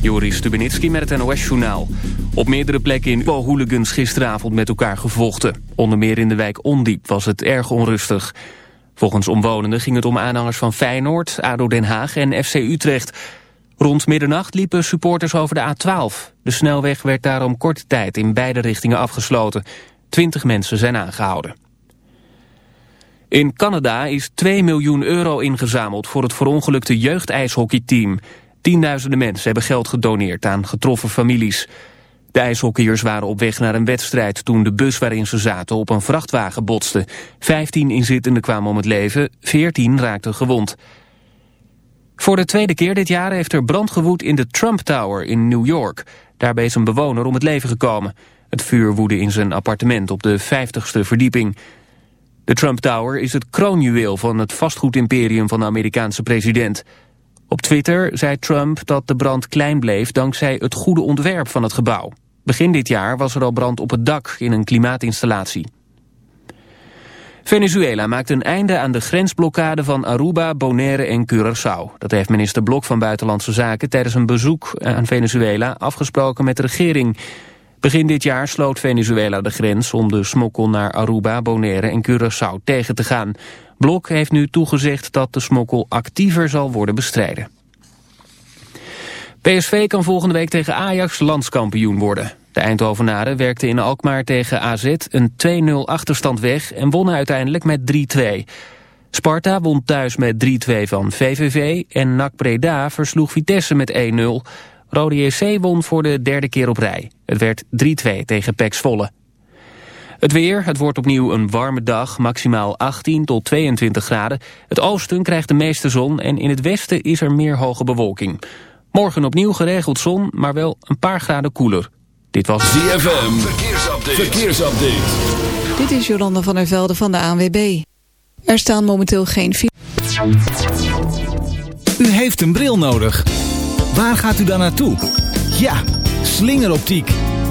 Joris Stubenitski met het NOS-journaal. Op meerdere plekken in hooligans gisteravond met elkaar gevochten. Onder meer in de wijk Ondiep was het erg onrustig. Volgens omwonenden ging het om aanhangers van Feyenoord, ADO Den Haag en FC Utrecht. Rond middernacht liepen supporters over de A12. De snelweg werd daarom korte tijd in beide richtingen afgesloten. Twintig mensen zijn aangehouden. In Canada is 2 miljoen euro ingezameld voor het verongelukte jeugdijshockeyteam. Tienduizenden mensen hebben geld gedoneerd aan getroffen families. De ijshockeyers waren op weg naar een wedstrijd toen de bus waarin ze zaten op een vrachtwagen botste. Vijftien inzittenden kwamen om het leven, veertien raakten gewond. Voor de tweede keer dit jaar heeft er brand gewoed in de Trump Tower in New York. Daarbij is een bewoner om het leven gekomen. Het vuur woedde in zijn appartement op de vijftigste verdieping. De Trump Tower is het kroonjuweel van het vastgoedimperium van de Amerikaanse president. Op Twitter zei Trump dat de brand klein bleef dankzij het goede ontwerp van het gebouw. Begin dit jaar was er al brand op het dak in een klimaatinstallatie. Venezuela maakt een einde aan de grensblokkade van Aruba, Bonaire en Curaçao. Dat heeft minister Blok van Buitenlandse Zaken tijdens een bezoek aan Venezuela afgesproken met de regering. Begin dit jaar sloot Venezuela de grens om de smokkel naar Aruba, Bonaire en Curaçao tegen te gaan. Blok heeft nu toegezegd dat de smokkel actiever zal worden bestreden. PSV kan volgende week tegen Ajax landskampioen worden. De Eindhovenaren werkten in Alkmaar tegen AZ een 2-0 achterstand weg en wonnen uiteindelijk met 3-2. Sparta won thuis met 3-2 van VVV en NAC Breda versloeg Vitesse met 1-0. Rode JC won voor de derde keer op rij. Het werd 3-2 tegen PEC Zwolle. Het weer, het wordt opnieuw een warme dag, maximaal 18 tot 22 graden. Het oosten krijgt de meeste zon en in het westen is er meer hoge bewolking. Morgen opnieuw geregeld zon, maar wel een paar graden koeler. Dit was ZFM, verkeersupdate. verkeersupdate. Dit is Jolanda van der Velde van de ANWB. Er staan momenteel geen... U heeft een bril nodig. Waar gaat u dan naartoe? Ja, slingeroptiek.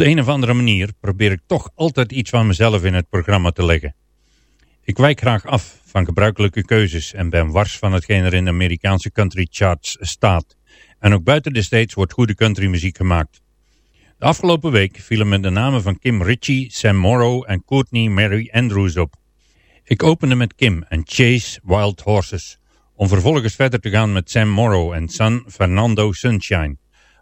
De een of andere manier probeer ik toch altijd iets van mezelf in het programma te leggen. Ik wijk graag af van gebruikelijke keuzes en ben wars van hetgeen er in de Amerikaanse country charts staat. En ook buiten de States wordt goede countrymuziek gemaakt. De afgelopen week vielen me de namen van Kim Ritchie, Sam Morrow en Courtney Mary Andrews op. Ik opende met Kim en Chase Wild Horses, om vervolgens verder te gaan met Sam Morrow en San Fernando Sunshine,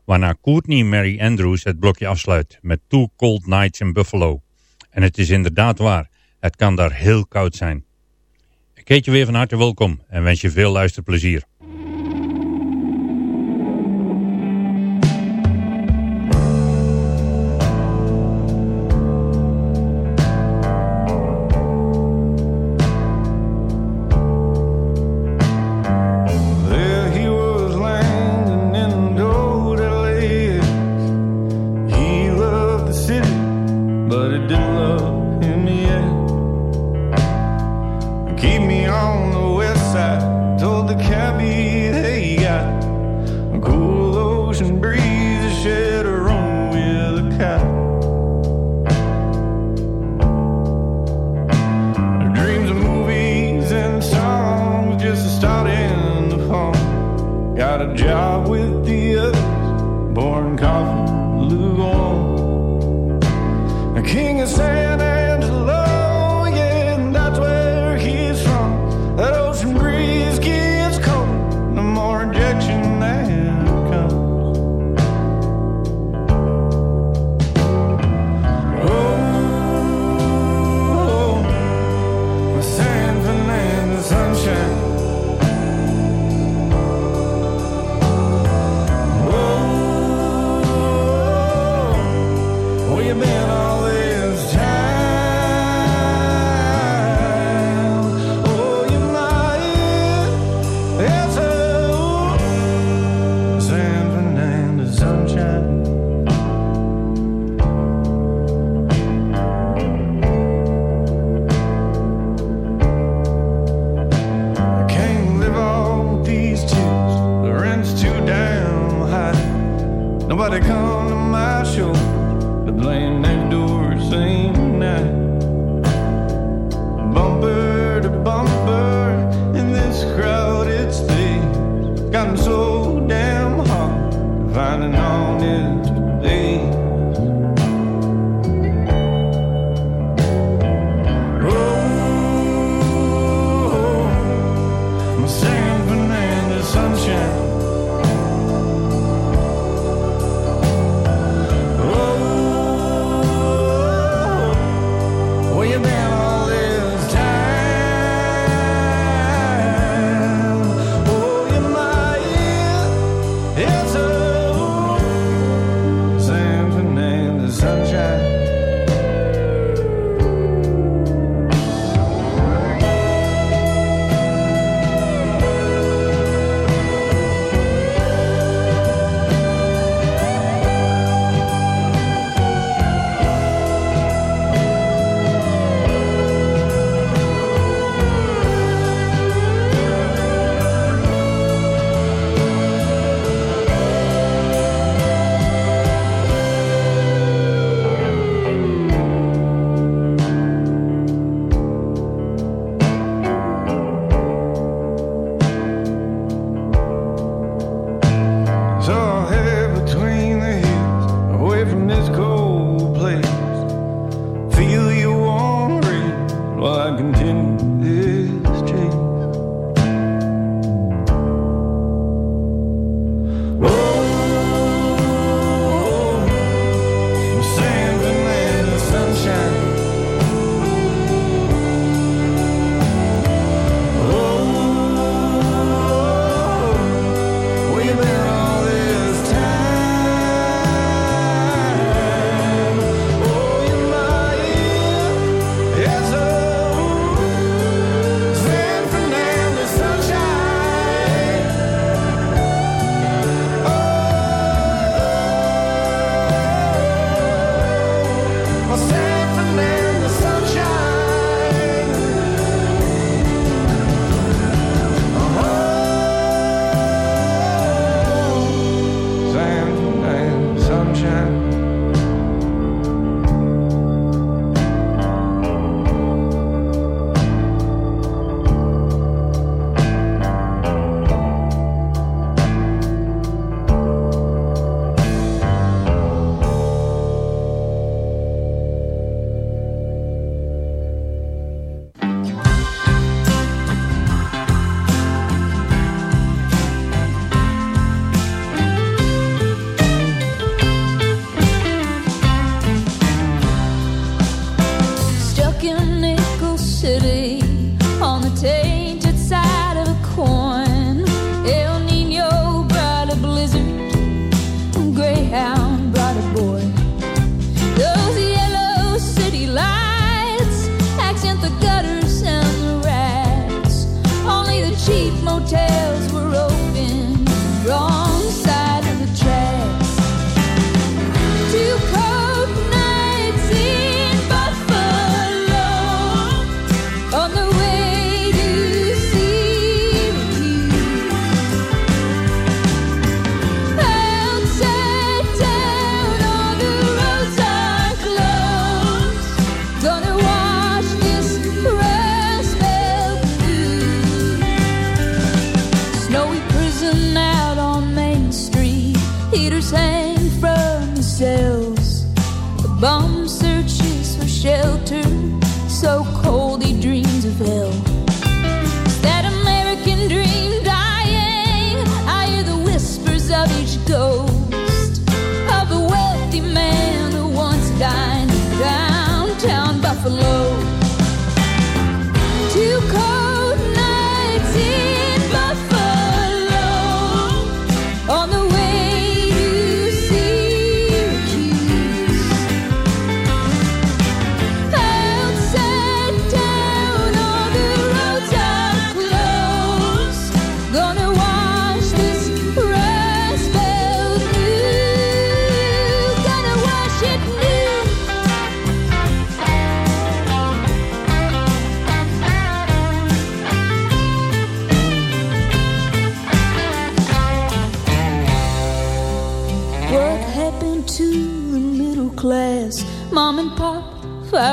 waarna Courtney Mary Andrews het blokje afsluit met Two Cold Nights in Buffalo. En het is inderdaad waar, het kan daar heel koud zijn. Ik heet je weer van harte welkom en wens je veel luisterplezier.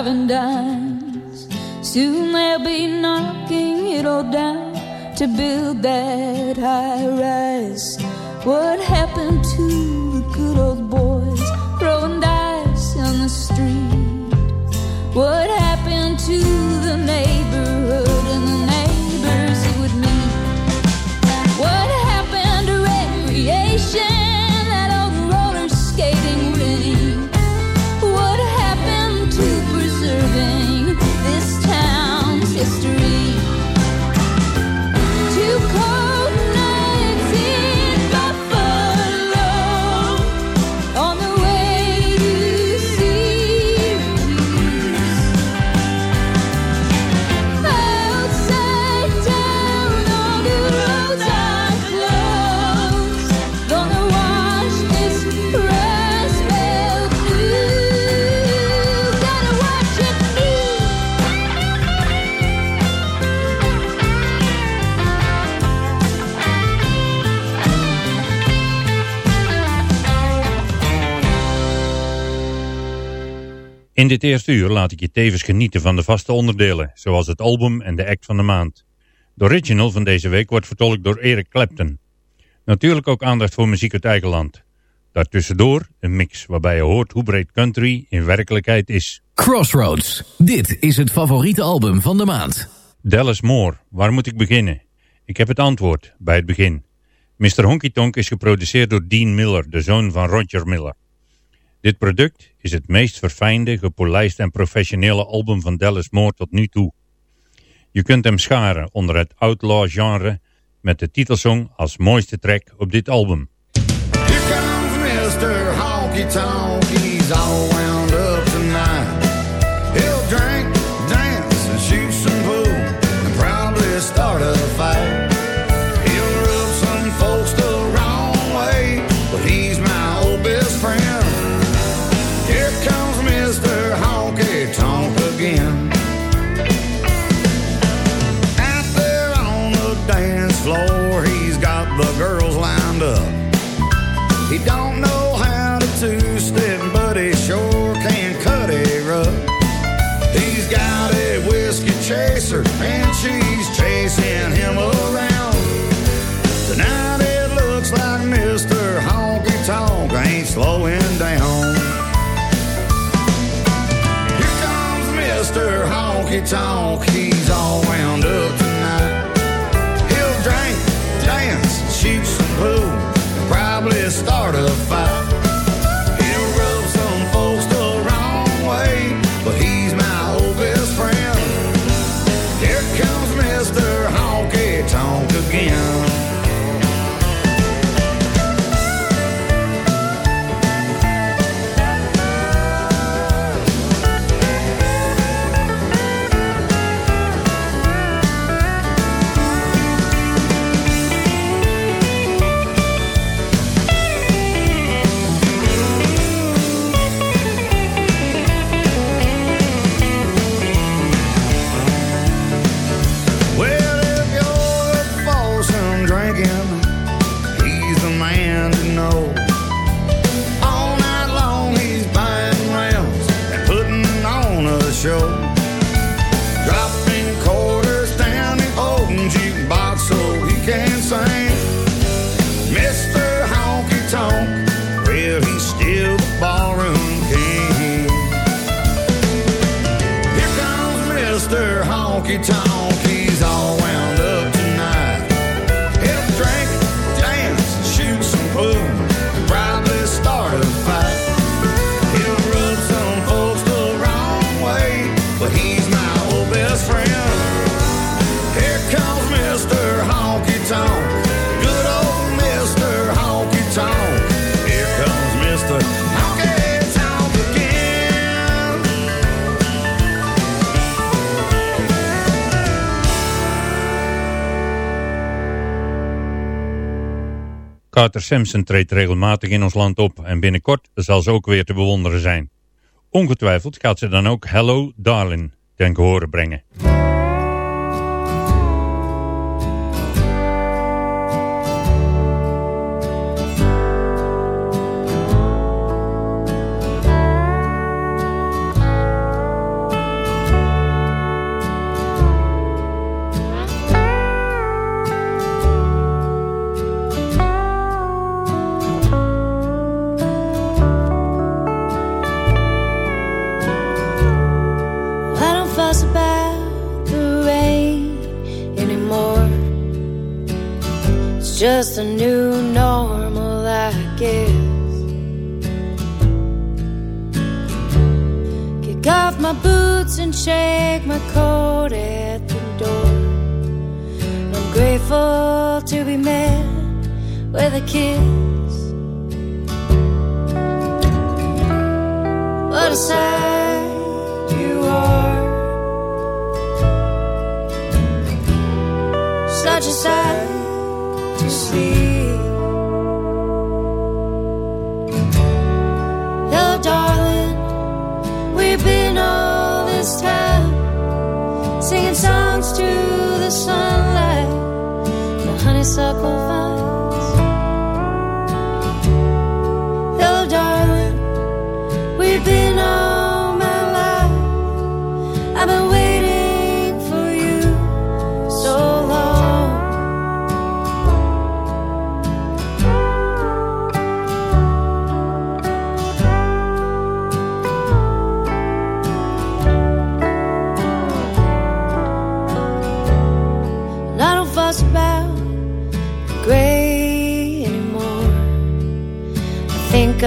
And dimes. Soon they'll be knocking it all down to build that high rise. What happened to the good old boys throwing dice on the street? What In dit eerste uur laat ik je tevens genieten van de vaste onderdelen, zoals het album en de act van de maand. De original van deze week wordt vertolkt door Eric Clapton. Natuurlijk ook aandacht voor muziek uit eigen land. Daartussendoor een mix waarbij je hoort hoe breed country in werkelijkheid is. Crossroads. Dit is het favoriete album van de maand. Dallas Moore, waar moet ik beginnen? Ik heb het antwoord bij het begin. Mr. Honky Tonk is geproduceerd door Dean Miller, de zoon van Roger Miller. Dit product is het meest verfijnde, gepolijste en professionele album van Dallas Moore tot nu toe. Je kunt hem scharen onder het outlaw genre met de titelsong als mooiste track op dit album. Honky Tonk, he's all wound up tonight. He'll drink, dance, shoot some pool, probably start a fight. Carter Samson treedt regelmatig in ons land op en binnenkort zal ze ook weer te bewonderen zijn. Ongetwijfeld gaat ze dan ook Hello Darling ten gehore brengen. Just a new normal, I guess. Kick off my boots and shake my coat at the door. I'm grateful to be met with a kiss. What a sight you are. Such a sight. circle.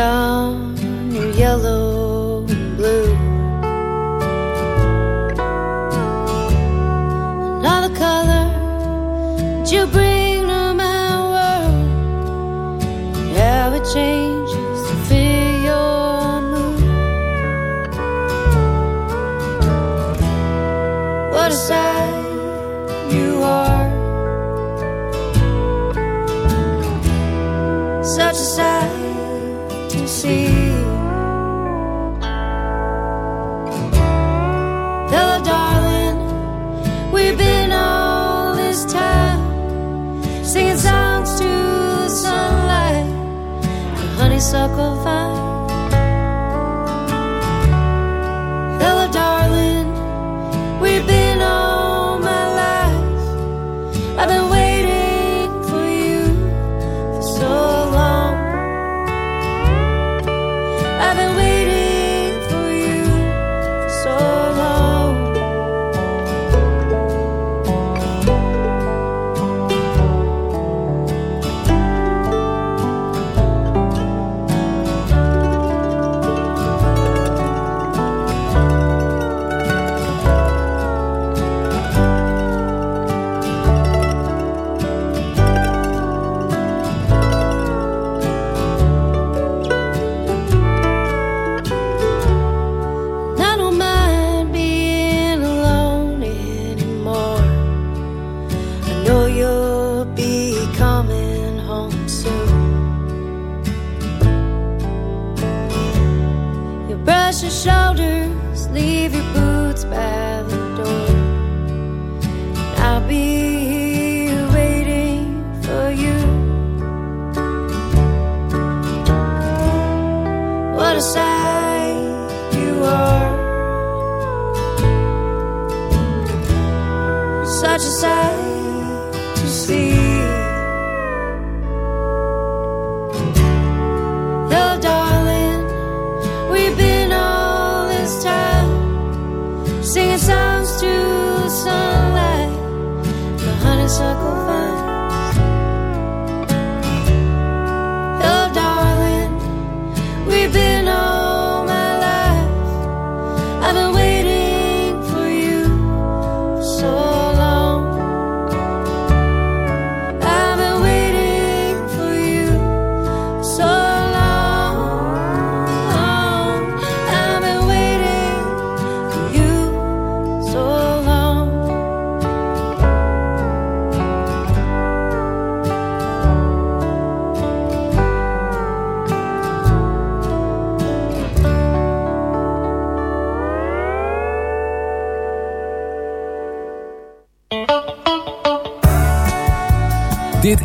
down Though, darling, we've been all this time singing songs to the sunlight, the honeysuckle.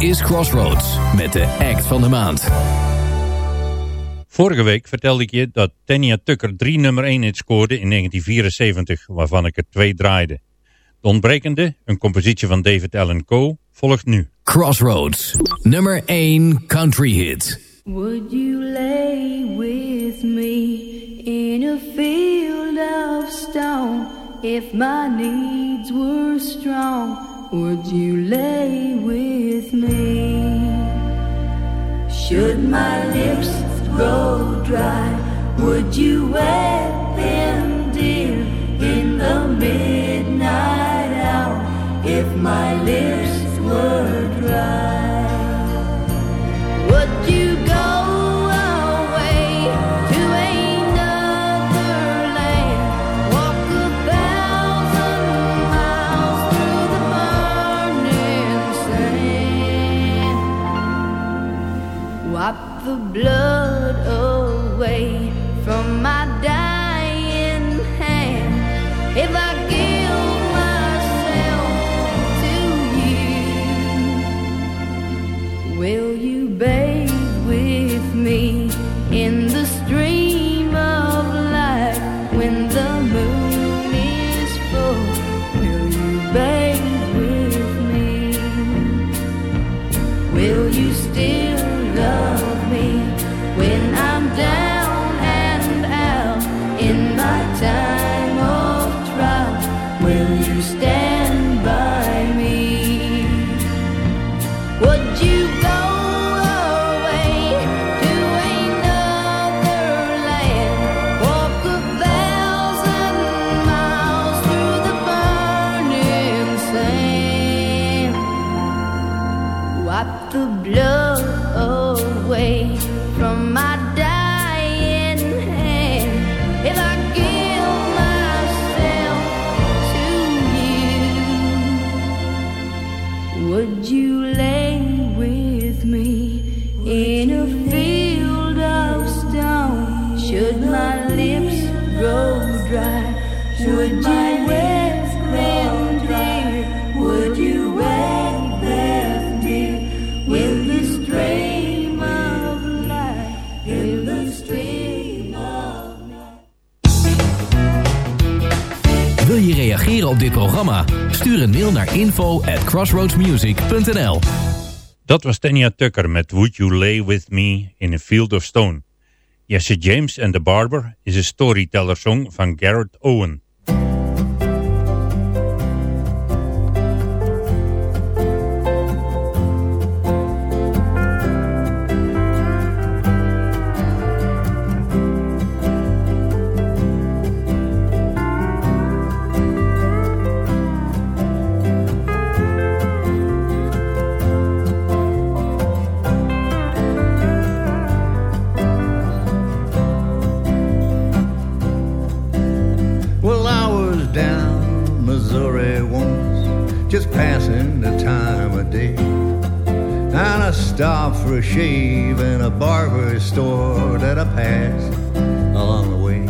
Is Crossroads met de act van de maand. Vorige week vertelde ik je dat Tanya Tucker drie nummer 1 hits scoorde in 1974, waarvan ik er twee draaide. De ontbrekende, een compositie van David Allen Coe, volgt nu. Crossroads, nummer 1 country hit. Would you lay with me in a field of stone if my needs were strong? Would you lay with me? Should my lips grow dry, would you wet them, dear, in the midnight hour if my lips were dry? Blood crossroadsmusic.nl Dat was Tanya Tucker met Would You Lay With Me in a Field of Stone. Jesse James and the Barber is een storyteller-song van Garrett Owen. Shave in a barber store that I passed along the way.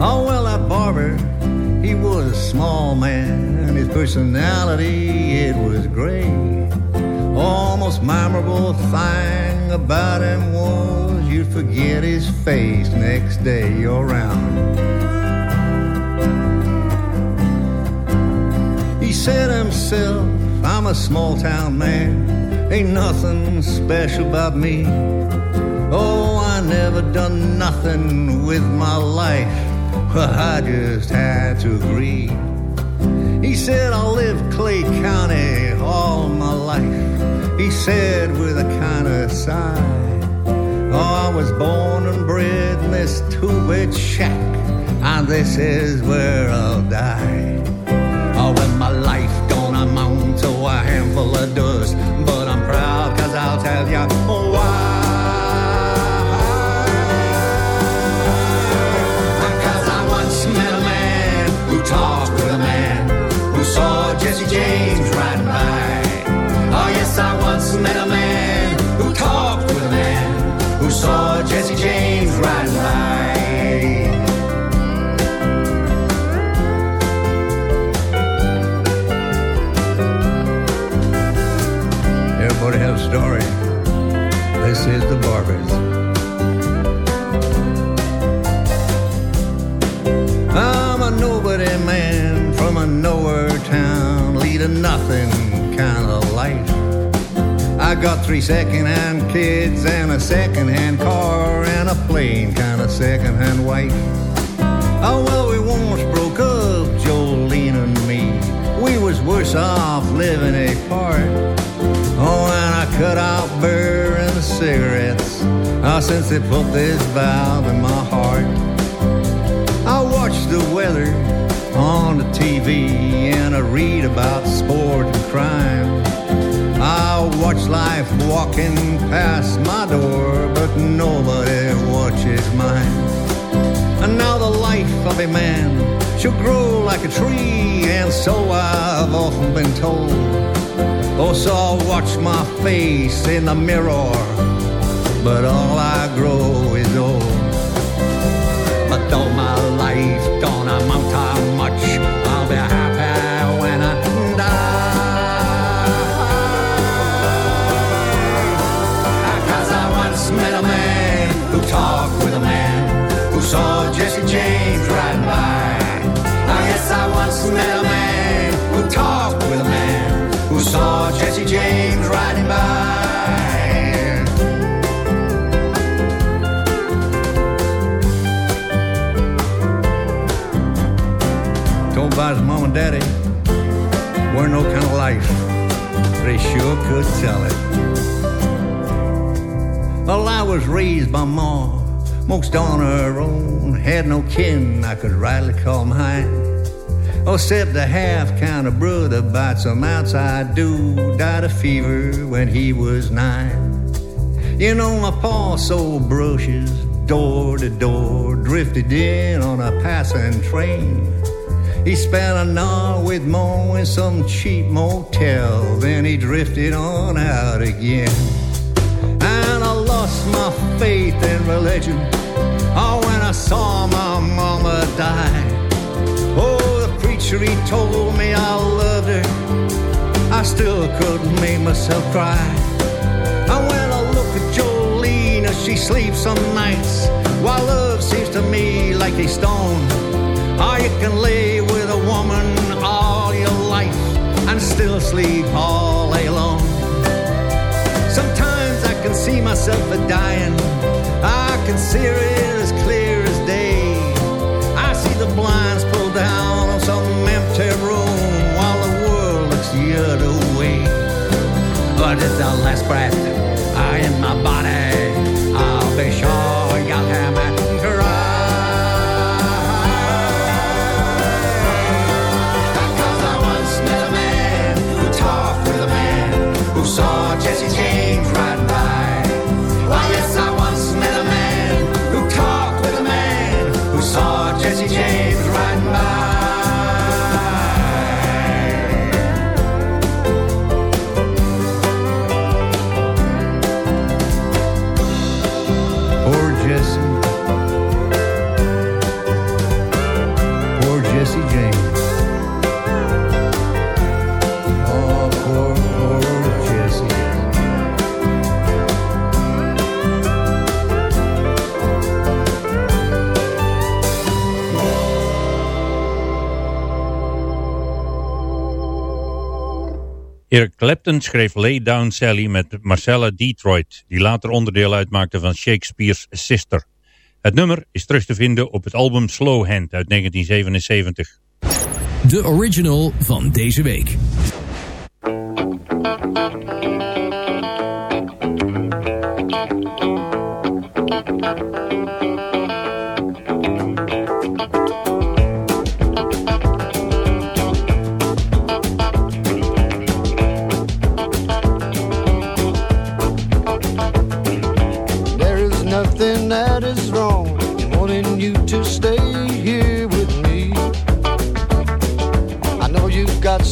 Oh, well, that barber, he was a small man, and his personality, it was great. Almost memorable thing about him was you'd forget his face next day you're around. He said himself, I'm a small town man, ain't nothing special about me. Oh, I never done nothing with my life, well, I just had to agree. He said, I lived Clay County all my life. He said with a kind of sigh, Oh, I was born and bred in this two bed shack and this is where I'll die. Jesse James riding by. Oh yes, I once met a three second-hand kids and a second-hand car and a plain kind of second-hand wife. Oh well, we once broke up, Jolene and me. We was worse off living apart. Oh, and I cut out beer and cigarettes. Oh, since they put this valve in my heart. I watch the weather on the TV and I read about sport and crime. I watch life walking past my door, but nobody watches mine. And now the life of a man should grow like a tree, and so I've often been told. Oh, so I'll watch my face in the mirror, but all I grow is old. But though my life don't amount to much, I'll be happy met a man who talked with a man who saw Jesse James riding by. Told by his mom and daddy weren't no kind of life. but They sure could tell it. Well, I was raised by ma, most on her own. Had no kin I could rightly call mine. Oh, except a half kind of brother by some outside dude died of fever when he was nine. You know, my pa sold brushes door to door, drifted in on a passing train. He spent a night with Mo in some cheap motel, then he drifted on out again. And I lost my faith in religion. Oh, when I saw my mama die. Oh, he told me I loved her. I still couldn't make myself cry. And when I look at Jolene as she sleeps some nights, while love seems to me like a stone. Or you can lay with a woman all your life and still sleep all day long. Sometimes I can see myself a dying. I can see clear as But it's the last breath I in my body. I'll be sure you'll hear me cry. Cause I once met a man who talked with a man who saw Jesse James Jesse. Eric Clapton schreef Lay Down Sally met Marcella Detroit, die later onderdeel uitmaakte van Shakespeare's Sister. Het nummer is terug te vinden op het album Slow Hand uit 1977. De original van deze week.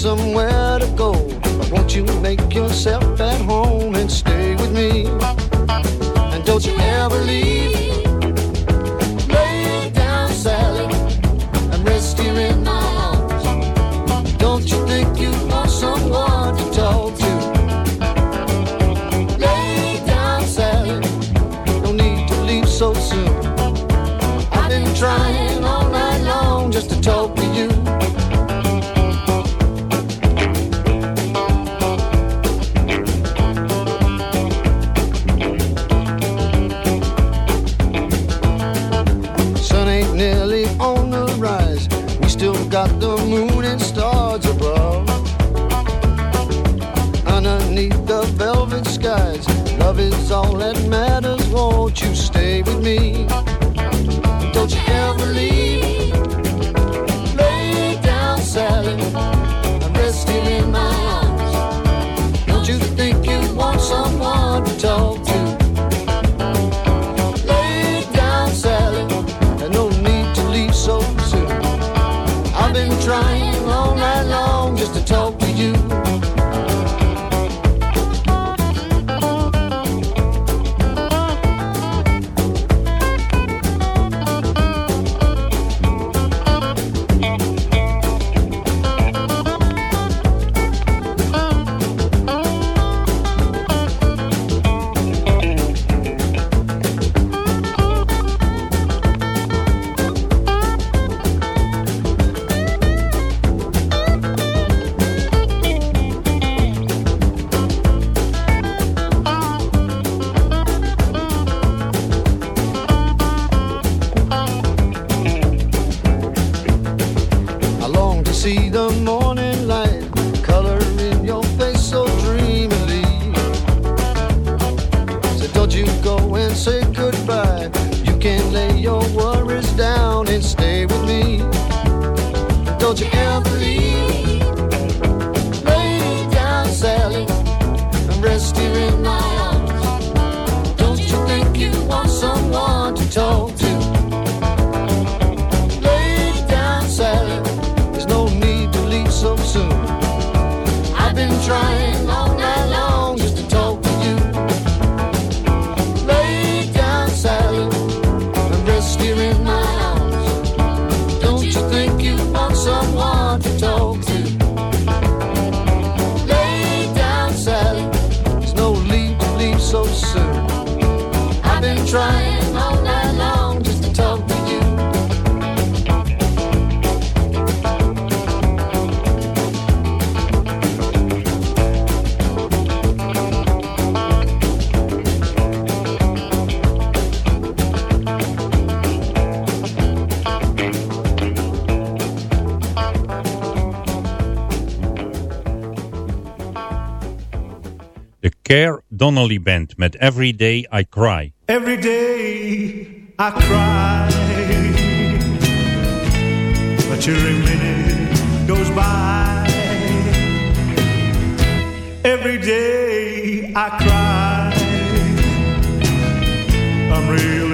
somewhere to go. But won't you make yourself at home and stay with me? And don't you ever leave. Love is all that matters. Won't you stay with me? Don't you ever leave. Lay down, Sally. I'm resting in my arms. Don't you think you want someone to talk to? someone to talk. Cher Donnelly Band met Every Day I Cry. Every day I cry. But every minute goes by. Every day I cry. I'm really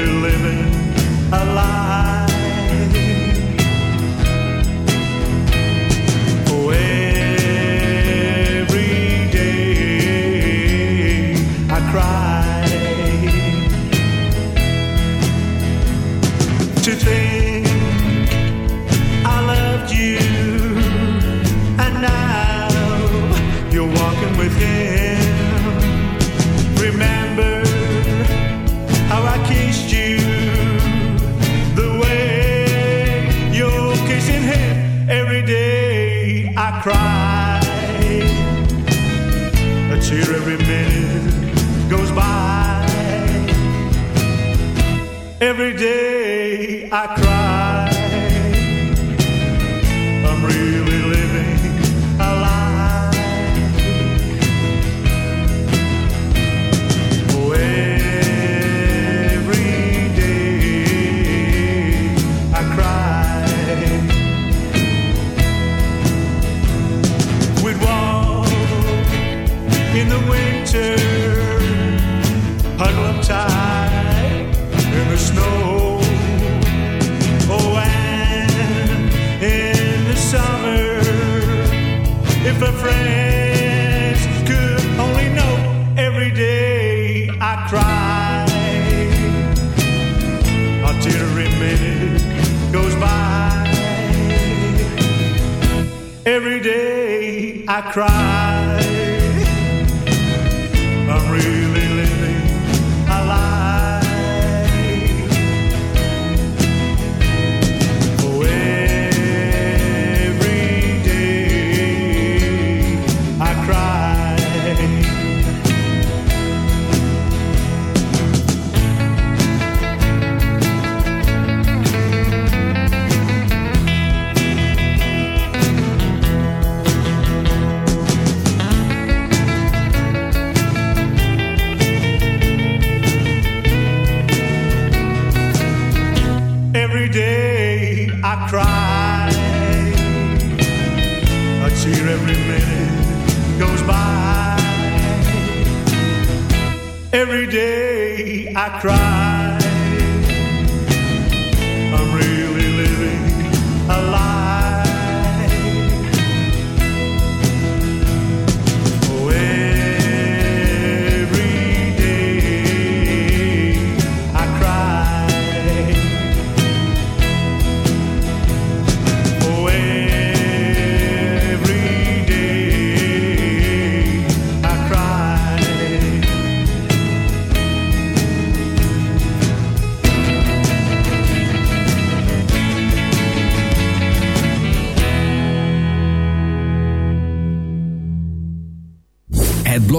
Every day I cry.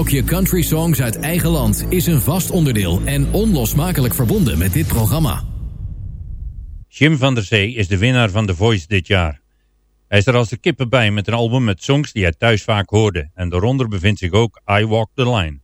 Blokje Country Songs uit eigen land is een vast onderdeel en onlosmakelijk verbonden met dit programma. Jim van der Zee is de winnaar van The Voice dit jaar. Hij is er als de kippen bij met een album met songs die hij thuis vaak hoorde. En daaronder bevindt zich ook I Walk the Line.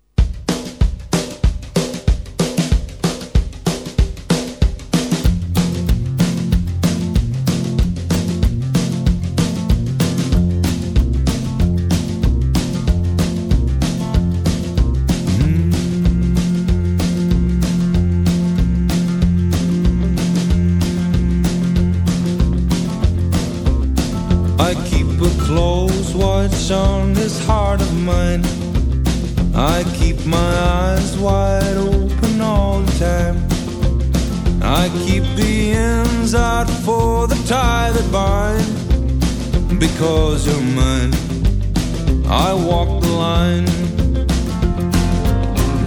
Tie that bind. Because you're mine, I walk the line.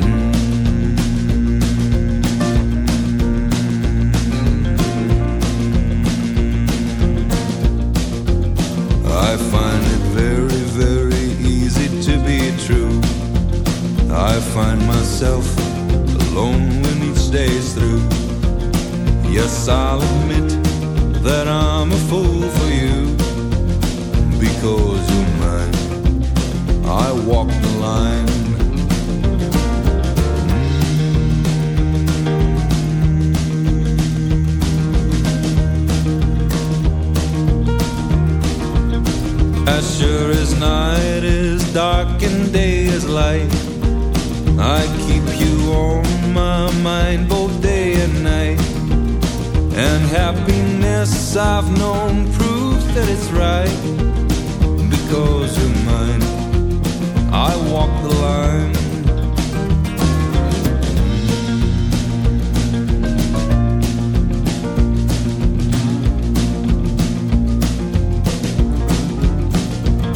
Mm. I find it very, very easy to be true. I find myself alone when each day's through. Yes, I'll admit that I'm a fool for you. Because you're mine, I walk the line. Mm. As sure as night is dark and day is light, I keep you on my mind happiness I've known proof that it's right. Because you're mine, I walk the line.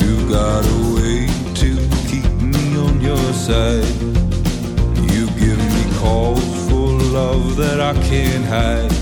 You got a way to keep me on your side. You give me calls for love that I can't hide.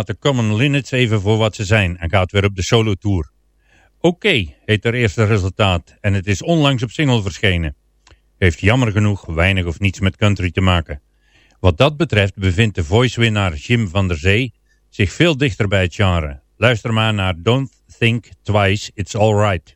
laat de Common Linnets even voor wat ze zijn en gaat weer op de solo tour. Oké okay, heet haar eerste resultaat en het is onlangs op single verschenen. Heeft jammer genoeg weinig of niets met country te maken. Wat dat betreft bevindt de voice-winnaar Jim van der Zee zich veel dichter bij het genre. Luister maar naar Don't Think Twice, It's Alright.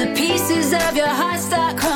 the pieces of your heart start.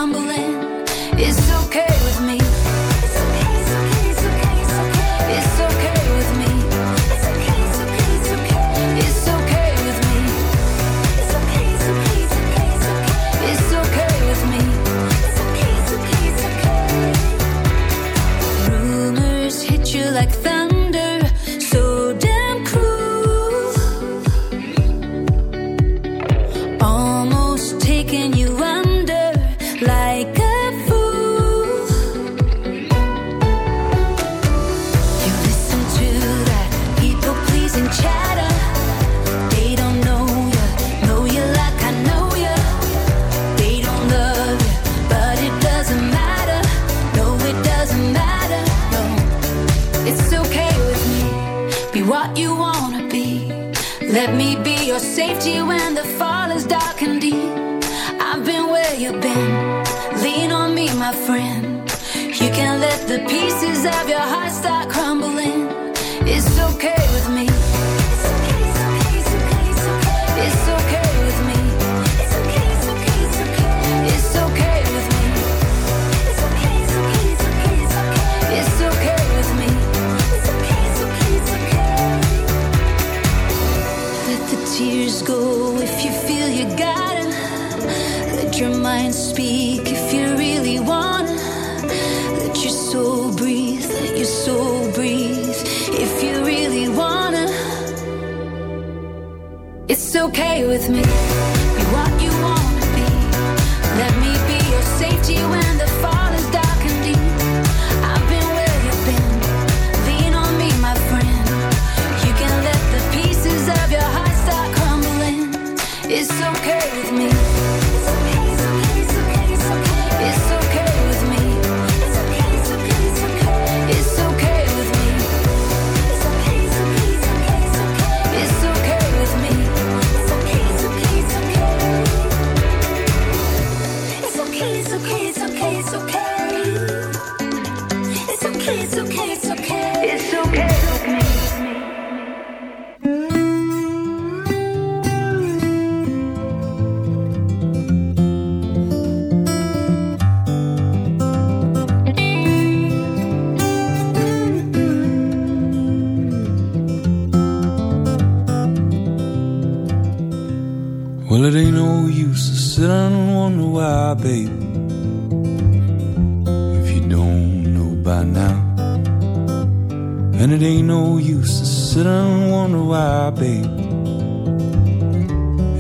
babe.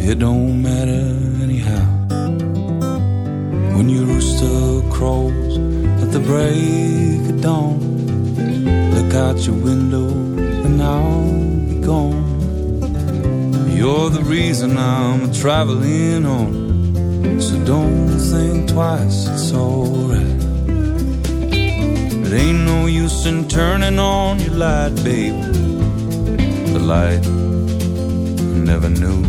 It don't matter anyhow. When your rooster crows at the break of dawn, look out your window and I'll be gone. You're the reason I'm traveling on, so don't think twice, it's alright. It ain't no use in turning on your light, babe light never knew.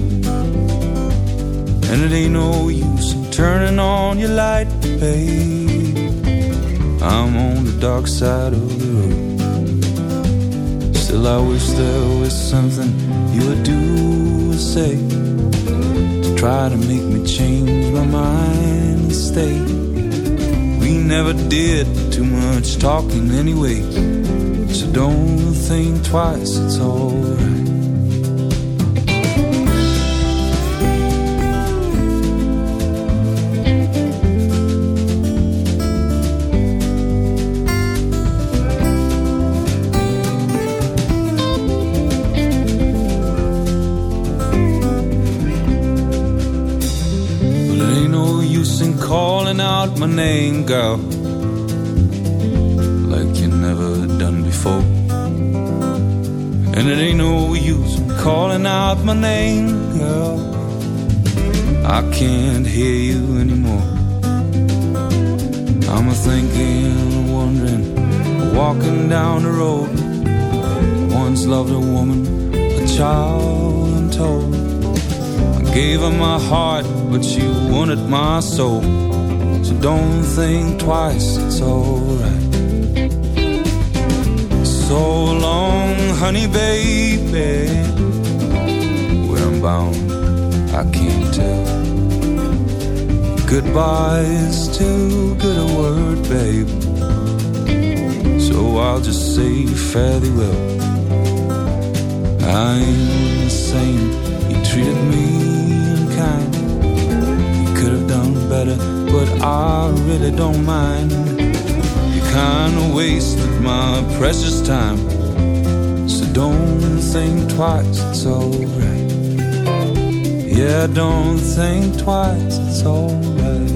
And it ain't no use in turning on your light, babe. I'm on the dark side of the road. Still, I wish there was something you would do or say to try to make me change my mind and stay. We never did too much talking anyway don't think twice, it's alright. Well, ain't no use in calling out my name, girl, And it ain't no use calling out my name, girl. I can't hear you anymore. I'm a thinking, wondering, walking down the road. Once loved a woman, a child untold. I gave her my heart, but she wanted my soul. So don't think twice, it's alright. So long, honey, baby. Where I'm bound, I can't tell. Goodbye is too good a word, babe. So I'll just say thee well. I'm the same, you treated me unkind. You could have done better, but I really don't mind. You kinda wasted my precious time. So don't think twice, it's alright. Yeah, don't think twice, it's alright.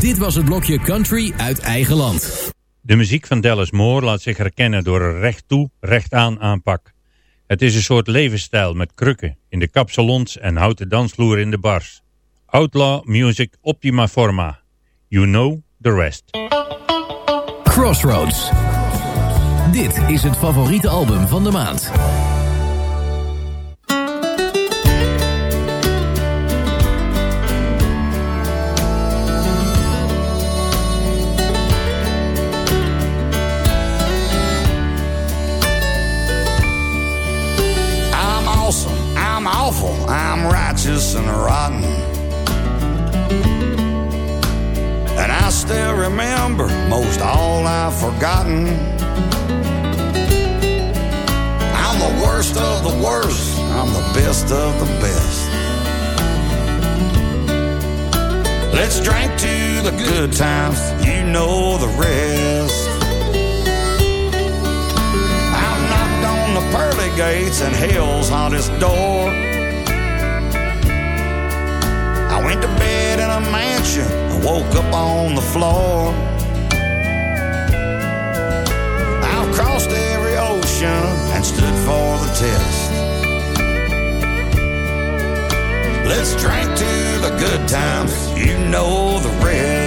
Dit was het blokje Country uit eigen land. De muziek van Dallas Moore laat zich herkennen door een recht toe, recht aan aanpak. Het is een soort levensstijl met krukken in de kapsalons en houten dansvloer in de bars. Outlaw Music Optima Forma. You know the rest. Crossroads. Dit is het favoriete album van de maand. I'm awesome, I'm awful, I'm righteous and rotten. Still remember most all I've forgotten. I'm the worst of the worst, I'm the best of the best. Let's drink to the good times, you know the rest. I've knocked on the pearly gates and hell's hottest door. I went to bed in a and woke up on the floor. I've crossed every ocean and stood for the test. Let's drink to the good times, you know the rest.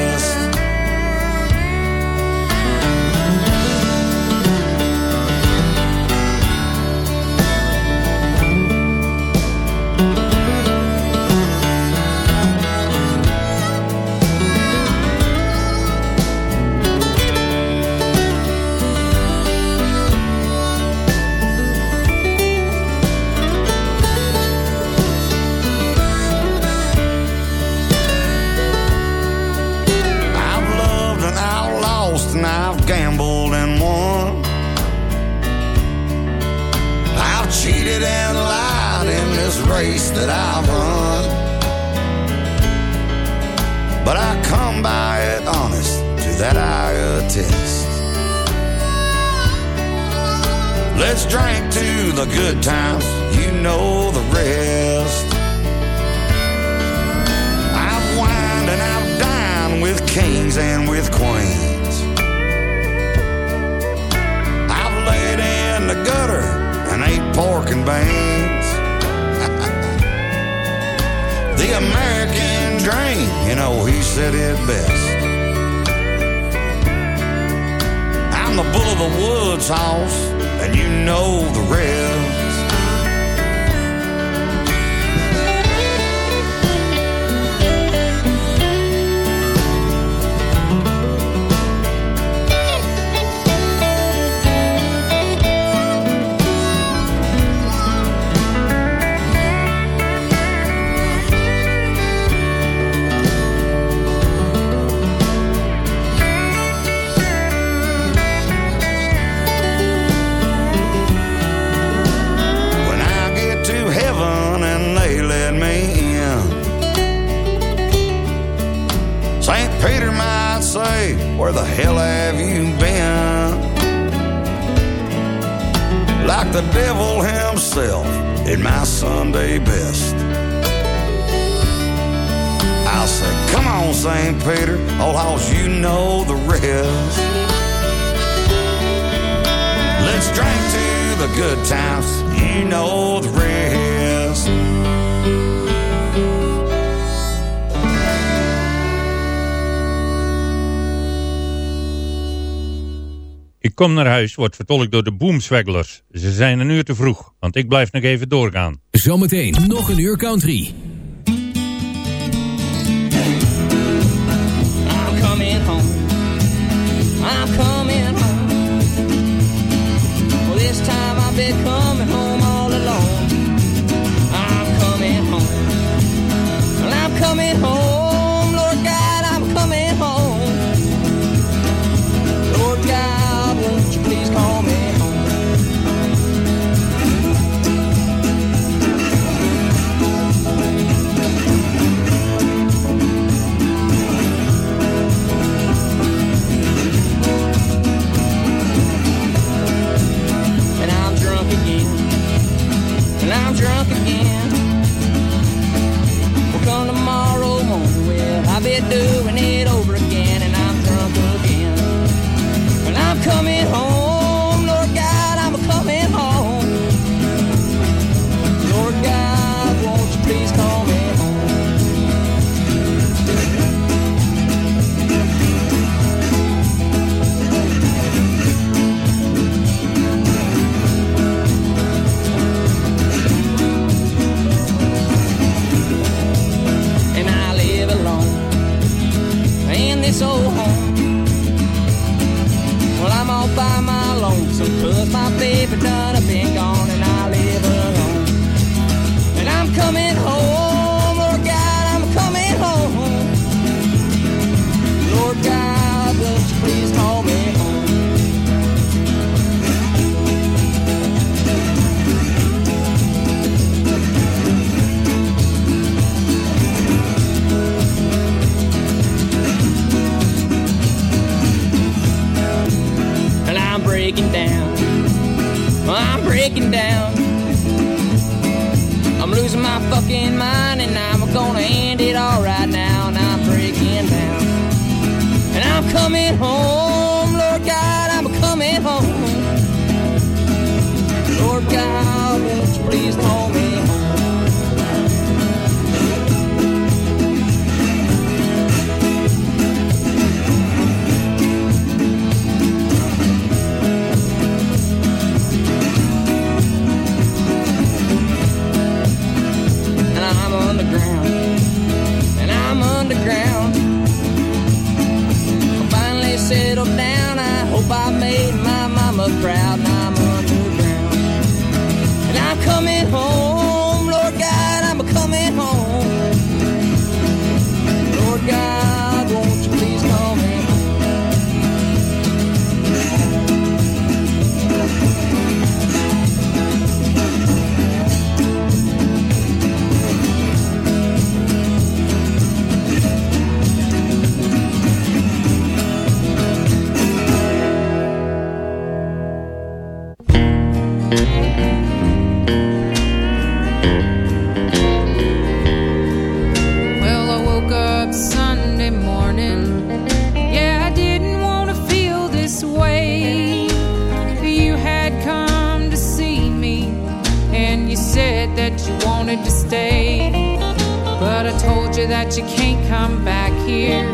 The good times, you know the rest. I've wined and I've dined with kings and with queens. I've laid in the gutter and ate pork and beans. the American dream, you know, he said it best. I'm the bull of the woods, house, and you know the rest. Where the hell have you been? Like the devil himself in my Sunday best. I'll say, Come on, St. Peter, old house, you know the rest. Let's drink to the good times, you know the rest. Kom naar huis wordt vertolkt door de Boomswagglers. Ze zijn een uur te vroeg, want ik blijf nog even doorgaan. Zometeen nog een uur country. I'm coming home. I'm coming home. Well, this time I've been coming home coming home, Lord God, I'm coming home. Lord God, won't you please home? I'm home, that you can't come back here.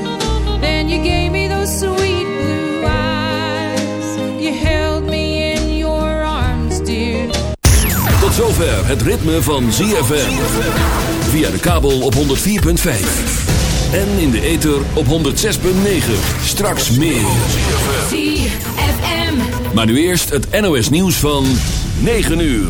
Then you gave me those sweet blue eyes. You held me in your arms, dear. Tot zover het ritme van ZFM. Via de kabel op 104.5. En in de ether op 106.9. Straks meer. ZFM. Maar nu eerst het NOS nieuws van 9 uur.